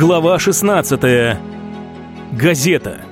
Глава 16. Газета.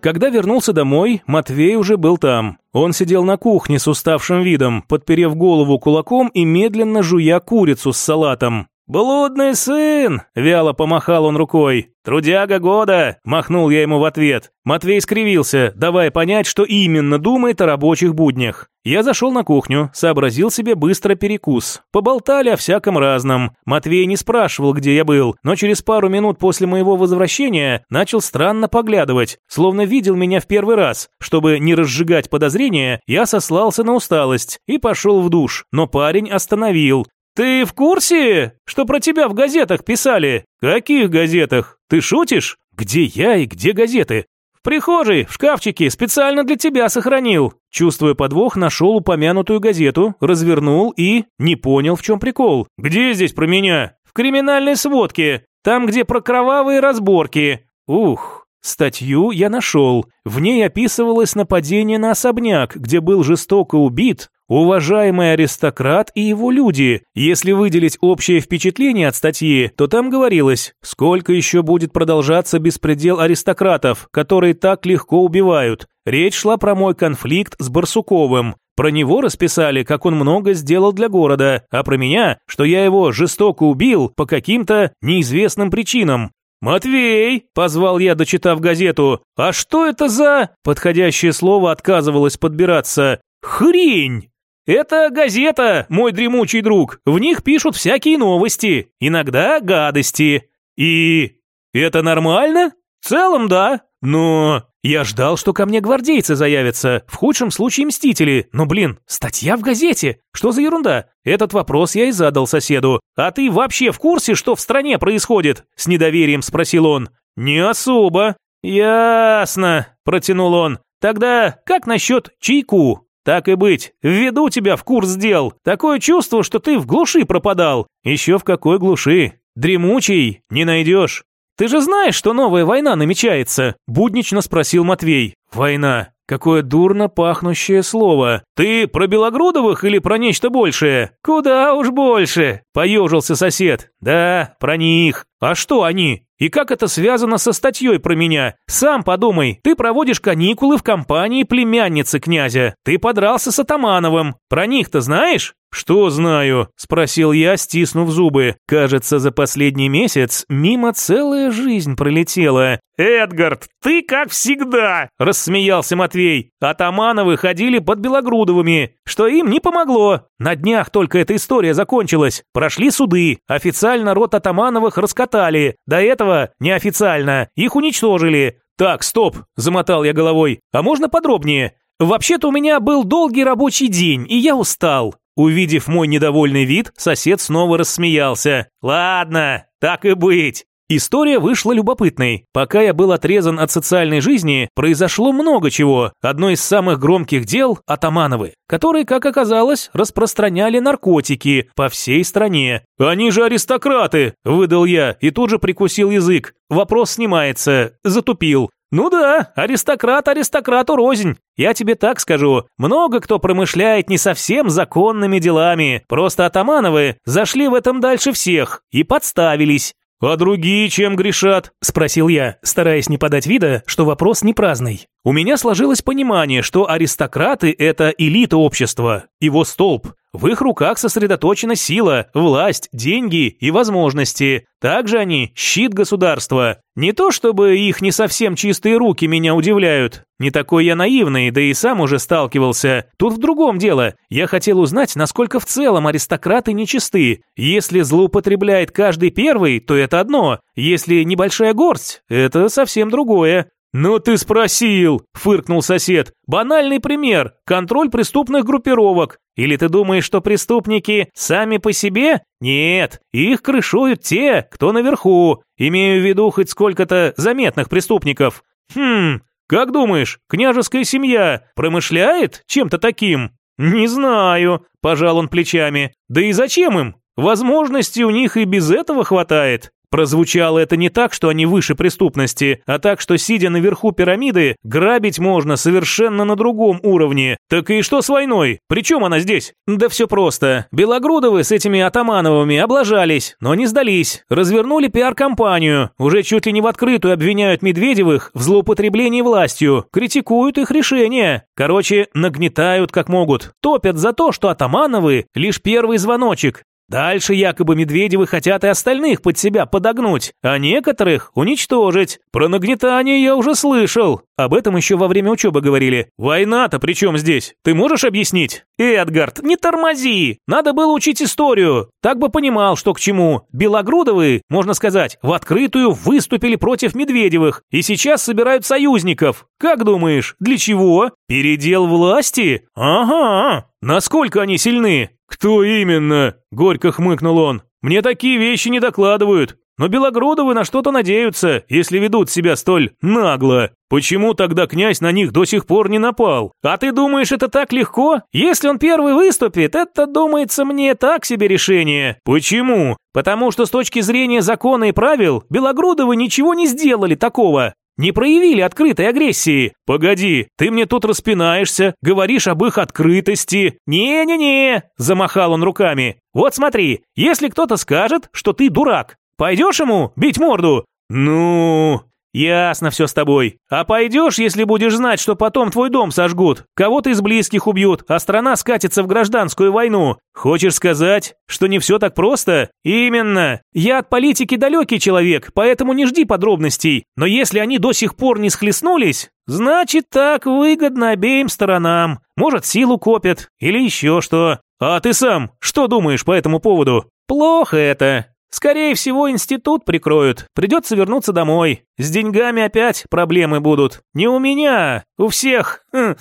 Когда вернулся домой, Матвей уже был там. Он сидел на кухне с уставшим видом, подперев голову кулаком и медленно жуя курицу с салатом. «Блудный сын!» – вяло помахал он рукой. «Трудяга года!» – махнул я ему в ответ. Матвей скривился, давая понять, что именно думает о рабочих буднях. Я зашел на кухню, сообразил себе быстро перекус. Поболтали о всяком разном. Матвей не спрашивал, где я был, но через пару минут после моего возвращения начал странно поглядывать, словно видел меня в первый раз. Чтобы не разжигать подозрения, я сослался на усталость и пошел в душ, но парень остановил. «Ты в курсе, что про тебя в газетах писали?» «Каких газетах? Ты шутишь? Где я и где газеты?» «В прихожей, в шкафчике, специально для тебя сохранил». Чувствуя подвох, нашел упомянутую газету, развернул и... Не понял, в чем прикол. «Где здесь про меня?» «В криминальной сводке. Там, где про кровавые разборки». «Ух, Статью я нашел. В ней описывалось нападение на особняк, где был жестоко убит уважаемый аристократ и его люди. Если выделить общее впечатление от статьи, то там говорилось, сколько еще будет продолжаться беспредел аристократов, которые так легко убивают. Речь шла про мой конфликт с Барсуковым. Про него расписали, как он много сделал для города, а про меня, что я его жестоко убил по каким-то неизвестным причинам. «Матвей!» – позвал я, дочитав газету. «А что это за...» – подходящее слово отказывалось подбираться. «Хрень!» «Это газета, мой дремучий друг. В них пишут всякие новости, иногда гадости. И... это нормально? В целом, да. Но я ждал, что ко мне гвардейцы заявятся, в худшем случае мстители. Но, блин, статья в газете. Что за ерунда? Этот вопрос я и задал соседу. А ты вообще в курсе, что в стране происходит? С недоверием спросил он. Не особо. Ясно, протянул он. Тогда как насчет чайку? Так и быть, введу тебя в курс дел. Такое чувство, что ты в глуши пропадал. Еще в какой глуши? Дремучий не найдешь. Ты же знаешь, что новая война намечается? Буднично спросил Матвей. Война. Какое дурно пахнущее слово. Ты про Белогрудовых или про нечто большее? Куда уж больше, поежился сосед. Да, про них. А что они? И как это связано со статьей про меня? Сам подумай, ты проводишь каникулы в компании племянницы князя. Ты подрался с Атамановым. Про них-то знаешь? «Что знаю?» – спросил я, стиснув зубы. «Кажется, за последний месяц мимо целая жизнь пролетела». «Эдгард, ты как всегда!» – рассмеялся Матвей. «Атамановы ходили под Белогрудовыми, что им не помогло. На днях только эта история закончилась. Прошли суды, официально род Атамановых раскатали. До этого неофициально. Их уничтожили. Так, стоп, замотал я головой. А можно подробнее? Вообще-то у меня был долгий рабочий день, и я устал. Увидев мой недовольный вид, сосед снова рассмеялся. «Ладно, так и быть. История вышла любопытной. Пока я был отрезан от социальной жизни, произошло много чего. Одно из самых громких дел – Атамановы, которые, как оказалось, распространяли наркотики по всей стране. «Они же аристократы!» – выдал я и тут же прикусил язык. Вопрос снимается. Затупил. «Ну да, аристократ аристократу рознь. Я тебе так скажу, много кто промышляет не совсем законными делами. Просто атамановы зашли в этом дальше всех и подставились. «А другие чем грешат?» – спросил я, стараясь не подать вида, что вопрос не праздный. У меня сложилось понимание, что аристократы – это элита общества, его столб. В их руках сосредоточена сила, власть, деньги и возможности. Также они – щит государства. Не то чтобы их не совсем чистые руки меня удивляют. Не такой я наивный, да и сам уже сталкивался. Тут в другом дело. Я хотел узнать, насколько в целом аристократы нечисты. Если злоупотребляет каждый первый, то это одно. Если небольшая горсть – это совсем другое. «Ну ты спросил!» – фыркнул сосед. «Банальный пример. Контроль преступных группировок. Или ты думаешь, что преступники сами по себе? Нет, их крышуют те, кто наверху. Имею в виду хоть сколько-то заметных преступников. Хм, как думаешь, княжеская семья промышляет чем-то таким? Не знаю, пожал он плечами. Да и зачем им? Возможностей у них и без этого хватает. Прозвучало это не так, что они выше преступности, а так, что, сидя наверху пирамиды, грабить можно совершенно на другом уровне. Так и что с войной? Причем она здесь? Да все просто. Белогрудовы с этими Атамановыми облажались, но не сдались. Развернули пиар-компанию. Уже чуть ли не в открытую обвиняют Медведевых в злоупотреблении властью. Критикуют их решения. Короче, нагнетают как могут. Топят за то, что Атамановы – лишь первый звоночек. Дальше якобы Медведевы хотят и остальных под себя подогнуть, а некоторых уничтожить. Про нагнетание я уже слышал. Об этом еще во время учебы говорили. Война-то при чем здесь? Ты можешь объяснить? Эдгард, не тормози! Надо было учить историю. Так бы понимал, что к чему. Белогрудовы, можно сказать, в открытую выступили против Медведевых и сейчас собирают союзников. Как думаешь, для чего? Передел власти? Ага. Насколько они сильны? «Кто именно?» – горько хмыкнул он. «Мне такие вещи не докладывают. Но Белогрудовы на что-то надеются, если ведут себя столь нагло. Почему тогда князь на них до сих пор не напал? А ты думаешь, это так легко? Если он первый выступит, это, думается мне, так себе решение. Почему? Потому что с точки зрения закона и правил, Белогрудовы ничего не сделали такого не проявили открытой агрессии. Погоди, ты мне тут распинаешься, говоришь об их открытости. Не-не-не, замахал он руками. Вот смотри, если кто-то скажет, что ты дурак, пойдешь ему бить морду? Ну, «Ясно все с тобой. А пойдешь, если будешь знать, что потом твой дом сожгут, кого-то из близких убьют, а страна скатится в гражданскую войну? Хочешь сказать, что не все так просто? Именно. Я от политики далекий человек, поэтому не жди подробностей. Но если они до сих пор не схлестнулись, значит так выгодно обеим сторонам. Может, силу копят или еще что. А ты сам что думаешь по этому поводу? Плохо это. Скорее всего, институт прикроют. Придется вернуться домой. С деньгами опять проблемы будут. Не у меня, у всех хм,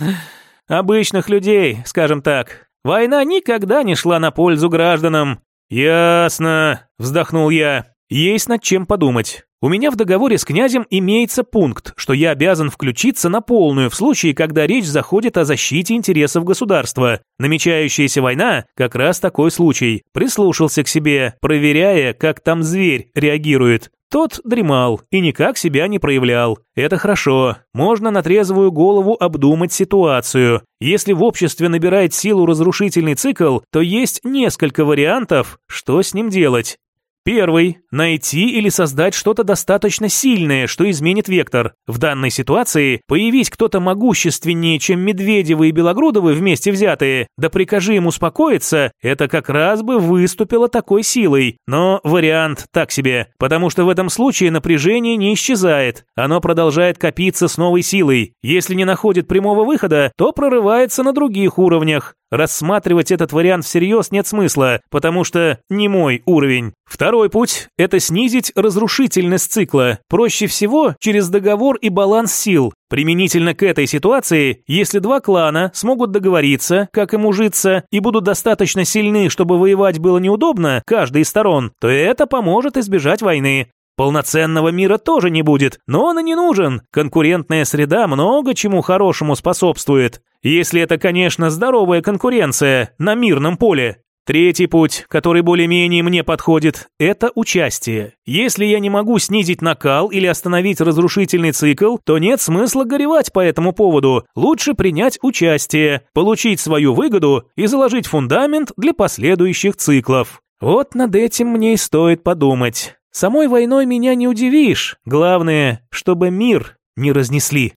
обычных людей, скажем так. Война никогда не шла на пользу гражданам. Ясно, вздохнул я. Есть над чем подумать. У меня в договоре с князем имеется пункт, что я обязан включиться на полную в случае, когда речь заходит о защите интересов государства. Намечающаяся война – как раз такой случай. Прислушался к себе, проверяя, как там зверь реагирует. Тот дремал и никак себя не проявлял. Это хорошо. Можно на трезвую голову обдумать ситуацию. Если в обществе набирает силу разрушительный цикл, то есть несколько вариантов, что с ним делать. Первый – найти или создать что-то достаточно сильное, что изменит вектор. В данной ситуации появись кто-то могущественнее, чем Медведевы и Белогрудовы вместе взятые, да прикажи им успокоиться, это как раз бы выступило такой силой. Но вариант так себе, потому что в этом случае напряжение не исчезает, оно продолжает копиться с новой силой. Если не находит прямого выхода, то прорывается на других уровнях. Рассматривать этот вариант всерьез нет смысла, потому что не мой уровень. Второй путь – это снизить разрушительность цикла. Проще всего через договор и баланс сил. Применительно к этой ситуации, если два клана смогут договориться, как им ужиться, и будут достаточно сильны, чтобы воевать было неудобно каждой из сторон, то это поможет избежать войны. Полноценного мира тоже не будет, но он и не нужен. Конкурентная среда много чему хорошему способствует. Если это, конечно, здоровая конкуренция на мирном поле. Третий путь, который более-менее мне подходит, это участие. Если я не могу снизить накал или остановить разрушительный цикл, то нет смысла горевать по этому поводу. Лучше принять участие, получить свою выгоду и заложить фундамент для последующих циклов. Вот над этим мне и стоит подумать. Самой войной меня не удивишь. Главное, чтобы мир не разнесли.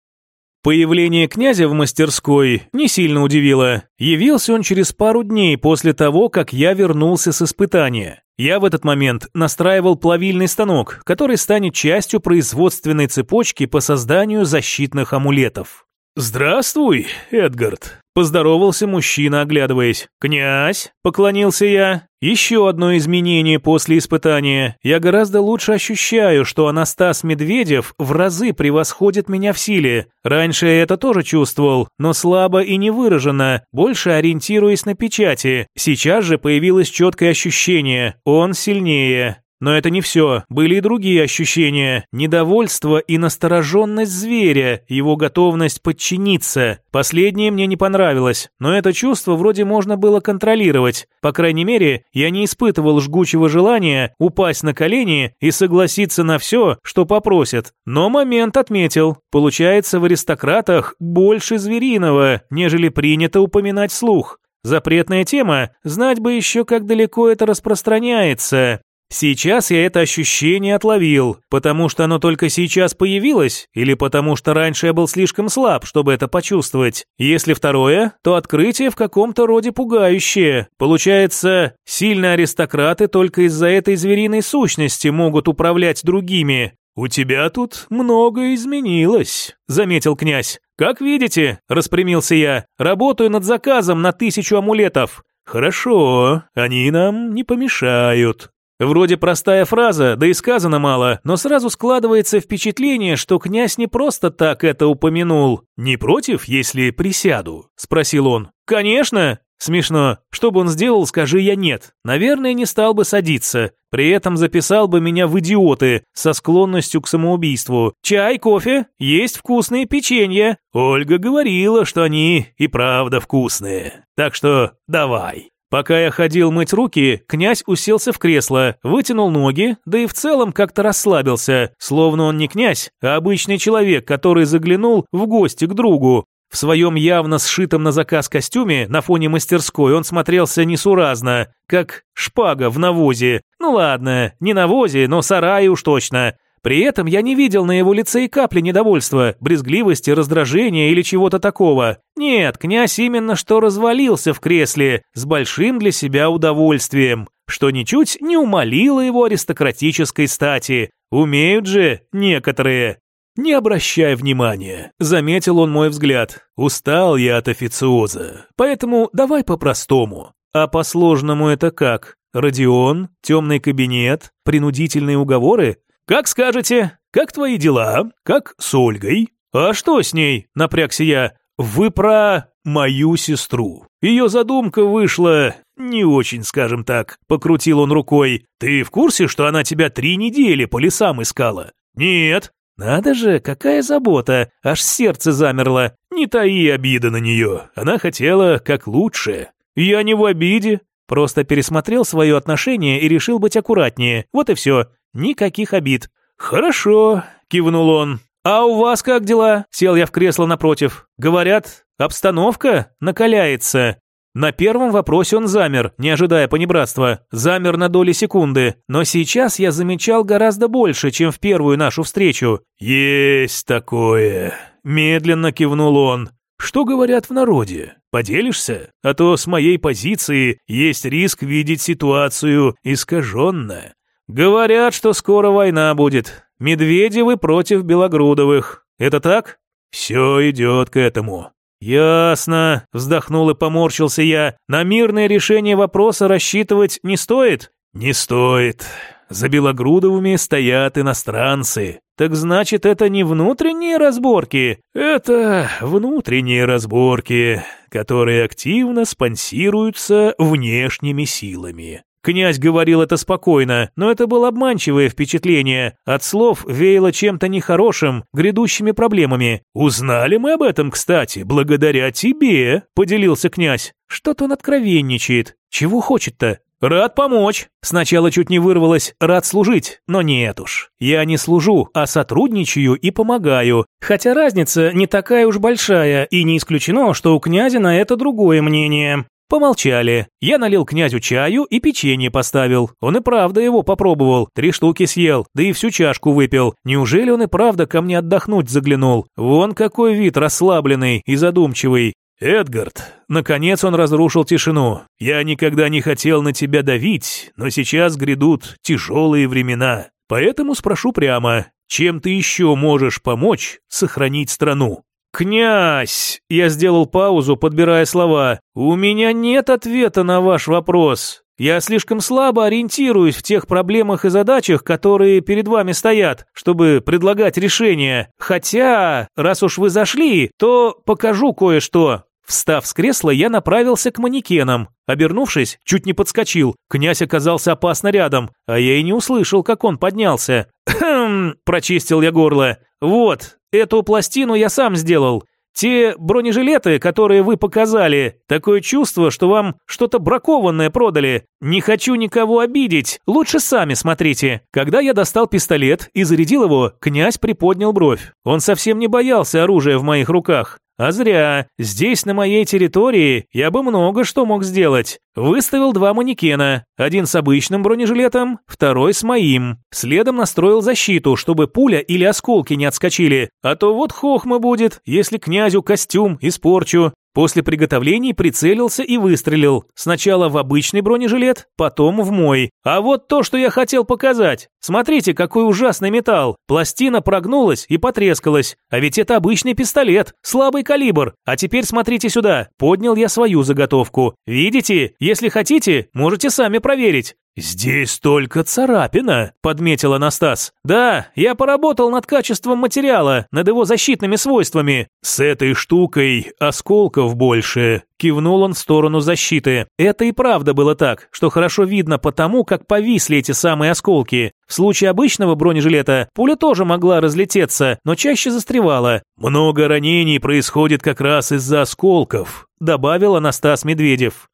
Появление князя в мастерской не сильно удивило. Явился он через пару дней после того, как я вернулся с испытания. Я в этот момент настраивал плавильный станок, который станет частью производственной цепочки по созданию защитных амулетов. «Здравствуй, Эдгард», – поздоровался мужчина, оглядываясь. «Князь», – поклонился я. «Еще одно изменение после испытания. Я гораздо лучше ощущаю, что Анастас Медведев в разы превосходит меня в силе. Раньше я это тоже чувствовал, но слабо и невыраженно, больше ориентируясь на печати. Сейчас же появилось четкое ощущение – он сильнее. Но это не все. Были и другие ощущения. Недовольство и настороженность зверя, его готовность подчиниться. Последнее мне не понравилось, но это чувство вроде можно было контролировать. По крайней мере, я не испытывал жгучего желания упасть на колени и согласиться на все, что попросят. Но момент отметил. Получается, в аристократах больше звериного, нежели принято упоминать слух. Запретная тема, знать бы еще, как далеко это распространяется. Сейчас я это ощущение отловил, потому что оно только сейчас появилось, или потому что раньше я был слишком слаб, чтобы это почувствовать. Если второе, то открытие в каком-то роде пугающее. Получается, сильные аристократы только из-за этой звериной сущности могут управлять другими. «У тебя тут многое изменилось», — заметил князь. «Как видите», — распрямился я, — «работаю над заказом на тысячу амулетов». «Хорошо, они нам не помешают». Вроде простая фраза, да и сказано мало, но сразу складывается впечатление, что князь не просто так это упомянул. «Не против, если присяду?» – спросил он. «Конечно!» Смешно. Что бы он сделал, скажи я нет. Наверное, не стал бы садиться. При этом записал бы меня в идиоты со склонностью к самоубийству. Чай, кофе, есть вкусные печенья. Ольга говорила, что они и правда вкусные. Так что давай. Пока я ходил мыть руки, князь уселся в кресло, вытянул ноги, да и в целом как-то расслабился, словно он не князь, а обычный человек, который заглянул в гости к другу. В своем явно сшитом на заказ костюме на фоне мастерской он смотрелся несуразно, как шпага в навозе. Ну ладно, не навозе, но сарае уж точно. При этом я не видел на его лице и капли недовольства, брезгливости, раздражения или чего-то такого. Нет, князь именно что развалился в кресле с большим для себя удовольствием, что ничуть не умолило его аристократической стати. Умеют же некоторые. «Не обращай внимания», — заметил он мой взгляд. «Устал я от официоза, поэтому давай по-простому. А по-сложному это как? Родион, темный кабинет, принудительные уговоры? «Как скажете. Как твои дела? Как с Ольгой?» «А что с ней?» – напрягся я. «Вы про мою сестру. Ее задумка вышла не очень, скажем так», – покрутил он рукой. «Ты в курсе, что она тебя три недели по лесам искала?» «Нет». «Надо же, какая забота, аж сердце замерло. Не таи обиды на нее, она хотела как лучше». «Я не в обиде, просто пересмотрел свое отношение и решил быть аккуратнее, вот и все. Никаких обид. «Хорошо», — кивнул он. «А у вас как дела?» Сел я в кресло напротив. «Говорят, обстановка накаляется». На первом вопросе он замер, не ожидая понебратства. Замер на доли секунды. Но сейчас я замечал гораздо больше, чем в первую нашу встречу. «Есть такое», — медленно кивнул он. «Что говорят в народе? Поделишься? А то с моей позиции есть риск видеть ситуацию искаженно. Говорят, что скоро война будет. Медведевы против Белогрудовых. Это так? Все идет к этому. Ясно, вздохнул и поморщился я. На мирное решение вопроса рассчитывать не стоит? Не стоит. За Белогрудовыми стоят иностранцы. Так значит, это не внутренние разборки, это внутренние разборки, которые активно спонсируются внешними силами. Князь говорил это спокойно, но это было обманчивое впечатление. От слов веяло чем-то нехорошим, грядущими проблемами. «Узнали мы об этом, кстати, благодаря тебе», — поделился князь. «Что-то он откровенничает. Чего хочет-то?» «Рад помочь!» Сначала чуть не вырвалось «рад служить», но нет уж. Я не служу, а сотрудничаю и помогаю. Хотя разница не такая уж большая, и не исключено, что у князя на это другое мнение. Помолчали. Я налил князю чаю и печенье поставил. Он и правда его попробовал. Три штуки съел, да и всю чашку выпил. Неужели он и правда ко мне отдохнуть заглянул? Вон какой вид расслабленный и задумчивый. «Эдгард!» Наконец он разрушил тишину. «Я никогда не хотел на тебя давить, но сейчас грядут тяжелые времена. Поэтому спрошу прямо, чем ты еще можешь помочь сохранить страну?» «Князь!» – я сделал паузу, подбирая слова. «У меня нет ответа на ваш вопрос. Я слишком слабо ориентируюсь в тех проблемах и задачах, которые перед вами стоят, чтобы предлагать решения. Хотя, раз уж вы зашли, то покажу кое-что. Встав с кресла, я направился к манекенам. Обернувшись, чуть не подскочил. Князь оказался опасно рядом, а я и не услышал, как он поднялся. «Хм...» – прочистил я горло. «Вот, эту пластину я сам сделал. Те бронежилеты, которые вы показали, такое чувство, что вам что-то бракованное продали. Не хочу никого обидеть, лучше сами смотрите. Когда я достал пистолет и зарядил его, князь приподнял бровь. Он совсем не боялся оружия в моих руках. А зря. Здесь, на моей территории, я бы много что мог сделать. Выставил два манекена. Один с обычным бронежилетом, второй с моим. Следом настроил защиту, чтобы пуля или осколки не отскочили. А то вот хохма будет, если князю костюм испорчу. После приготовлений прицелился и выстрелил. Сначала в обычный бронежилет, потом в мой. А вот то, что я хотел показать. Смотрите, какой ужасный металл. Пластина прогнулась и потрескалась. А ведь это обычный пистолет, слабый калибр. А теперь смотрите сюда. Поднял я свою заготовку. Видите? Если хотите, можете сами проверить. «Здесь только царапина», – подметил Анастас. «Да, я поработал над качеством материала, над его защитными свойствами. С этой штукой осколков больше», – кивнул он в сторону защиты. Это и правда было так, что хорошо видно потому, как повисли эти самые осколки. В случае обычного бронежилета пуля тоже могла разлететься, но чаще застревала. «Много ранений происходит как раз из-за осколков», – добавил Анастас Медведев.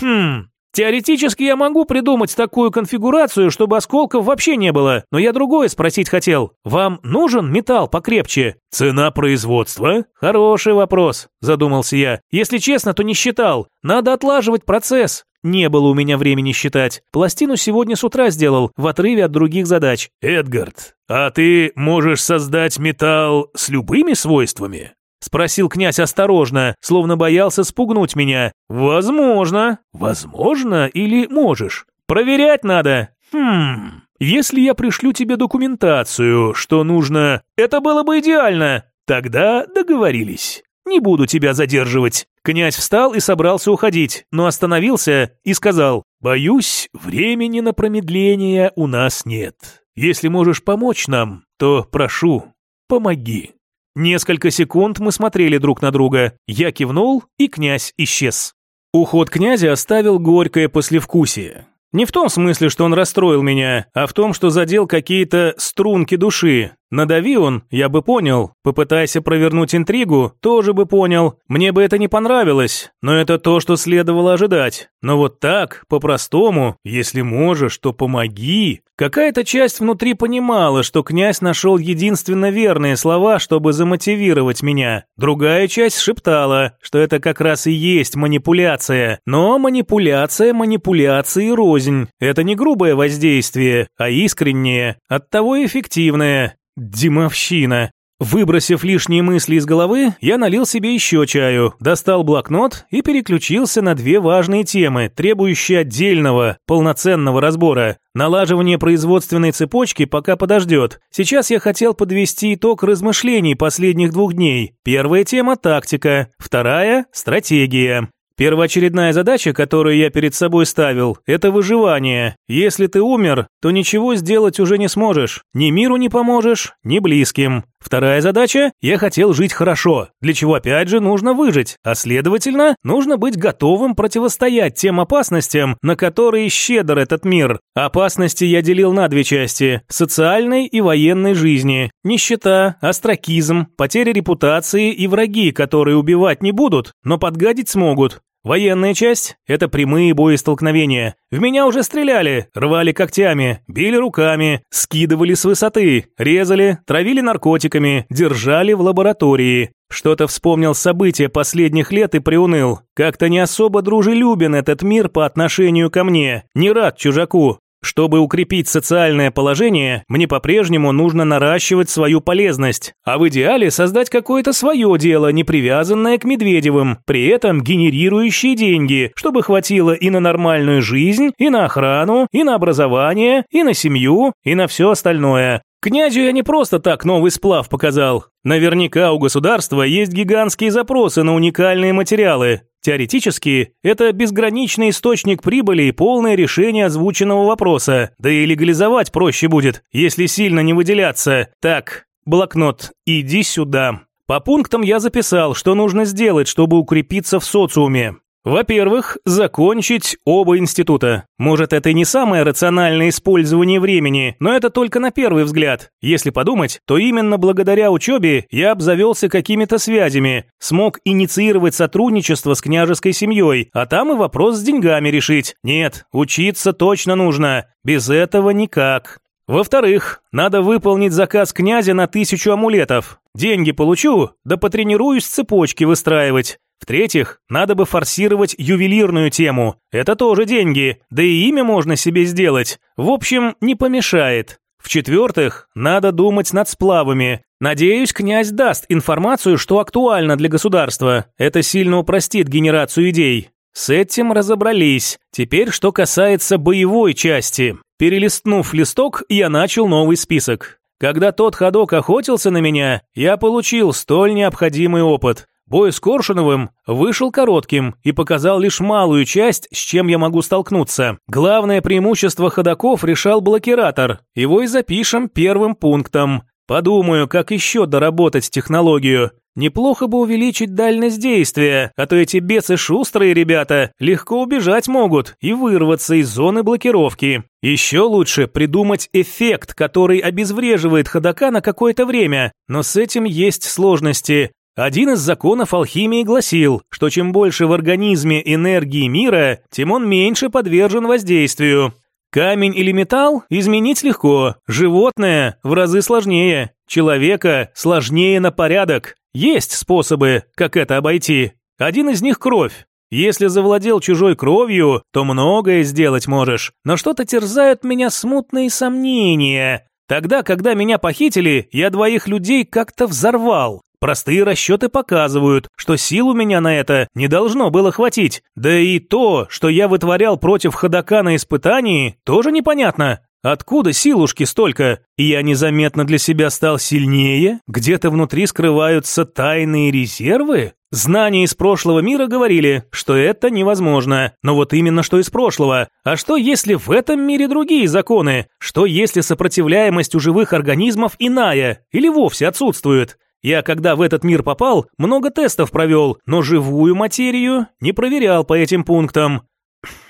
«Хм, Теоретически я могу придумать такую конфигурацию, чтобы осколков вообще не было, но я другое спросить хотел. Вам нужен металл покрепче? Цена производства? Хороший вопрос, задумался я. Если честно, то не считал. Надо отлаживать процесс. Не было у меня времени считать. Пластину сегодня с утра сделал, в отрыве от других задач. Эдгард, а ты можешь создать металл с любыми свойствами? Спросил князь осторожно, словно боялся спугнуть меня. Возможно. Возможно или можешь? Проверять надо. Хм. Если я пришлю тебе документацию, что нужно... Это было бы идеально. Тогда договорились. Не буду тебя задерживать. Князь встал и собрался уходить, но остановился и сказал, «Боюсь, времени на промедление у нас нет. Если можешь помочь нам, то прошу, помоги». Несколько секунд мы смотрели друг на друга. Я кивнул, и князь исчез. Уход князя оставил горькое послевкусие. Не в том смысле, что он расстроил меня, а в том, что задел какие-то струнки души, Надави он, я бы понял. Попытайся провернуть интригу, тоже бы понял. Мне бы это не понравилось, но это то, что следовало ожидать. Но вот так, по-простому, если можешь, то помоги. Какая-то часть внутри понимала, что князь нашел единственно верные слова, чтобы замотивировать меня. Другая часть шептала, что это как раз и есть манипуляция. Но манипуляция манипуляции рознь. Это не грубое воздействие, а искреннее, оттого эффективное. Димовщина. Выбросив лишние мысли из головы, я налил себе еще чаю, достал блокнот и переключился на две важные темы, требующие отдельного, полноценного разбора. Налаживание производственной цепочки пока подождет. Сейчас я хотел подвести итог размышлений последних двух дней. Первая тема – тактика, вторая – стратегия. Первоочередная задача, которую я перед собой ставил, это выживание. Если ты умер, то ничего сделать уже не сможешь. Ни миру не поможешь, ни близким. Вторая задача – я хотел жить хорошо, для чего опять же нужно выжить, а следовательно, нужно быть готовым противостоять тем опасностям, на которые щедр этот мир. Опасности я делил на две части – социальной и военной жизни. Нищета, астракизм, потеря репутации и враги, которые убивать не будут, но подгадить смогут. Военная часть – это прямые боестолкновения. В меня уже стреляли, рвали когтями, били руками, скидывали с высоты, резали, травили наркотиками, держали в лаборатории. Что-то вспомнил события последних лет и приуныл. Как-то не особо дружелюбен этот мир по отношению ко мне, не рад чужаку. Чтобы укрепить социальное положение, мне по-прежнему нужно наращивать свою полезность, а в идеале создать какое-то свое дело, не привязанное к Медведевым, при этом генерирующие деньги, чтобы хватило и на нормальную жизнь, и на охрану, и на образование, и на семью, и на все остальное. Князю я не просто так новый сплав показал. Наверняка у государства есть гигантские запросы на уникальные материалы. Теоретически, это безграничный источник прибыли и полное решение озвученного вопроса. Да и легализовать проще будет, если сильно не выделяться. Так, блокнот, иди сюда. По пунктам я записал, что нужно сделать, чтобы укрепиться в социуме. Во-первых, закончить оба института. Может, это и не самое рациональное использование времени, но это только на первый взгляд. Если подумать, то именно благодаря учебе я обзавелся какими-то связями, смог инициировать сотрудничество с княжеской семьей, а там и вопрос с деньгами решить. Нет, учиться точно нужно. Без этого никак. Во-вторых, надо выполнить заказ князя на тысячу амулетов. Деньги получу, да потренируюсь цепочки выстраивать. В-третьих, надо бы форсировать ювелирную тему. Это тоже деньги, да и имя можно себе сделать. В общем, не помешает. В-четвертых, надо думать над сплавами. Надеюсь, князь даст информацию, что актуально для государства. Это сильно упростит генерацию идей. С этим разобрались. Теперь, что касается боевой части. Перелистнув листок, я начал новый список. Когда тот ходок охотился на меня, я получил столь необходимый опыт. Бой с Коршуновым вышел коротким и показал лишь малую часть, с чем я могу столкнуться. Главное преимущество ходоков решал блокиратор. Его и запишем первым пунктом. Подумаю, как еще доработать технологию. Неплохо бы увеличить дальность действия, а то эти бесы шустрые ребята легко убежать могут и вырваться из зоны блокировки. Еще лучше придумать эффект, который обезвреживает ходока на какое-то время, но с этим есть сложности. Один из законов алхимии гласил, что чем больше в организме энергии мира, тем он меньше подвержен воздействию. Камень или металл изменить легко, животное в разы сложнее, человека сложнее на порядок. Есть способы, как это обойти. Один из них – кровь. Если завладел чужой кровью, то многое сделать можешь, но что-то терзают меня смутные сомнения. Тогда, когда меня похитили, я двоих людей как-то взорвал. Простые расчеты показывают, что сил у меня на это не должно было хватить. Да и то, что я вытворял против ходока на испытании, тоже непонятно. Откуда силушки столько? Я незаметно для себя стал сильнее? Где-то внутри скрываются тайные резервы? Знания из прошлого мира говорили, что это невозможно. Но вот именно что из прошлого. А что если в этом мире другие законы? Что если сопротивляемость у живых организмов иная или вовсе отсутствует? Я, когда в этот мир попал, много тестов провел, но живую материю не проверял по этим пунктам.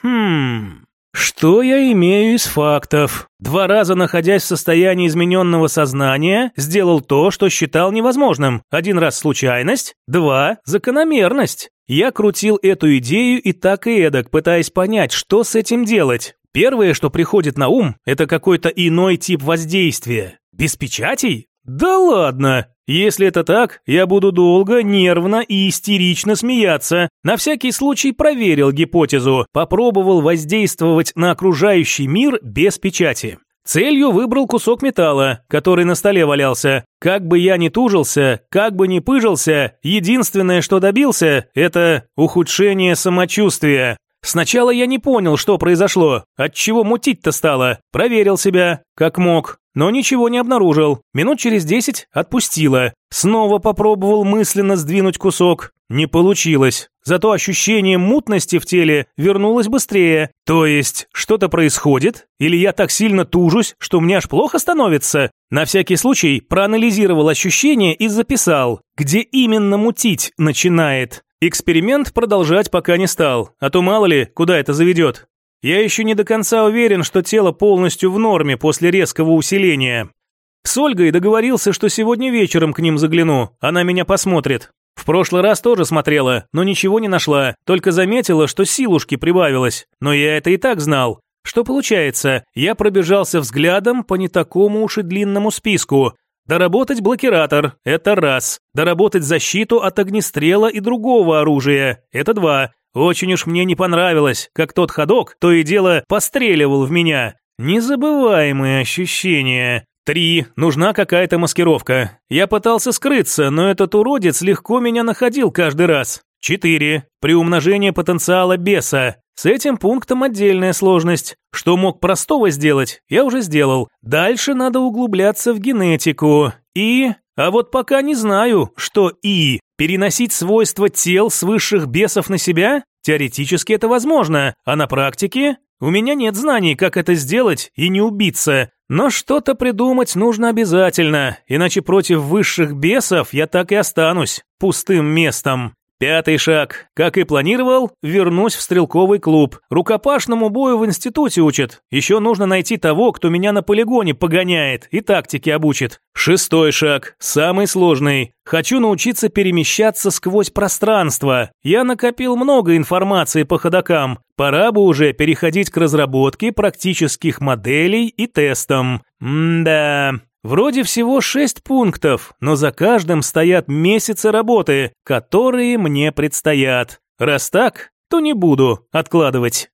Хм... Что я имею из фактов? Два раза находясь в состоянии измененного сознания, сделал то, что считал невозможным. Один раз случайность, два – закономерность. Я крутил эту идею и так и эдак, пытаясь понять, что с этим делать. Первое, что приходит на ум, это какой-то иной тип воздействия. Без печатей? Да ладно! Если это так, я буду долго, нервно и истерично смеяться. На всякий случай проверил гипотезу, попробовал воздействовать на окружающий мир без печати. Целью выбрал кусок металла, который на столе валялся. Как бы я ни тужился, как бы ни пыжился, единственное, что добился, это ухудшение самочувствия. Сначала я не понял, что произошло, от чего мутить-то стало. Проверил себя, как мог, но ничего не обнаружил. Минут через десять отпустила. Снова попробовал мысленно сдвинуть кусок. Не получилось. Зато ощущение мутности в теле вернулось быстрее. То есть, что-то происходит? Или я так сильно тужусь, что мне аж плохо становится? На всякий случай проанализировал ощущения и записал, где именно мутить начинает. Эксперимент продолжать пока не стал, а то мало ли, куда это заведет. Я еще не до конца уверен, что тело полностью в норме после резкого усиления. С Ольгой договорился, что сегодня вечером к ним загляну, она меня посмотрит. В прошлый раз тоже смотрела, но ничего не нашла, только заметила, что силушки прибавилось. Но я это и так знал. Что получается, я пробежался взглядом по не такому уж и длинному списку, Доработать блокиратор – это раз. Доработать защиту от огнестрела и другого оружия – это два. Очень уж мне не понравилось, как тот ходок то и дело постреливал в меня. Незабываемые ощущения. Три. Нужна какая-то маскировка. Я пытался скрыться, но этот уродец легко меня находил каждый раз. Четыре. Приумножение потенциала беса. С этим пунктом отдельная сложность. Что мог простого сделать, я уже сделал. Дальше надо углубляться в генетику. И... А вот пока не знаю, что «и». Переносить свойства тел с высших бесов на себя? Теоретически это возможно, а на практике? У меня нет знаний, как это сделать и не убиться. Но что-то придумать нужно обязательно, иначе против высших бесов я так и останусь пустым местом. Пятый шаг. Как и планировал, вернусь в стрелковый клуб. Рукопашному бою в институте учат. Еще нужно найти того, кто меня на полигоне погоняет и тактики обучит. Шестой шаг. Самый сложный. Хочу научиться перемещаться сквозь пространство. Я накопил много информации по ходокам. Пора бы уже переходить к разработке практических моделей и тестам. М-да. Вроде всего шесть пунктов, но за каждым стоят месяцы работы, которые мне предстоят. Раз так, то не буду откладывать.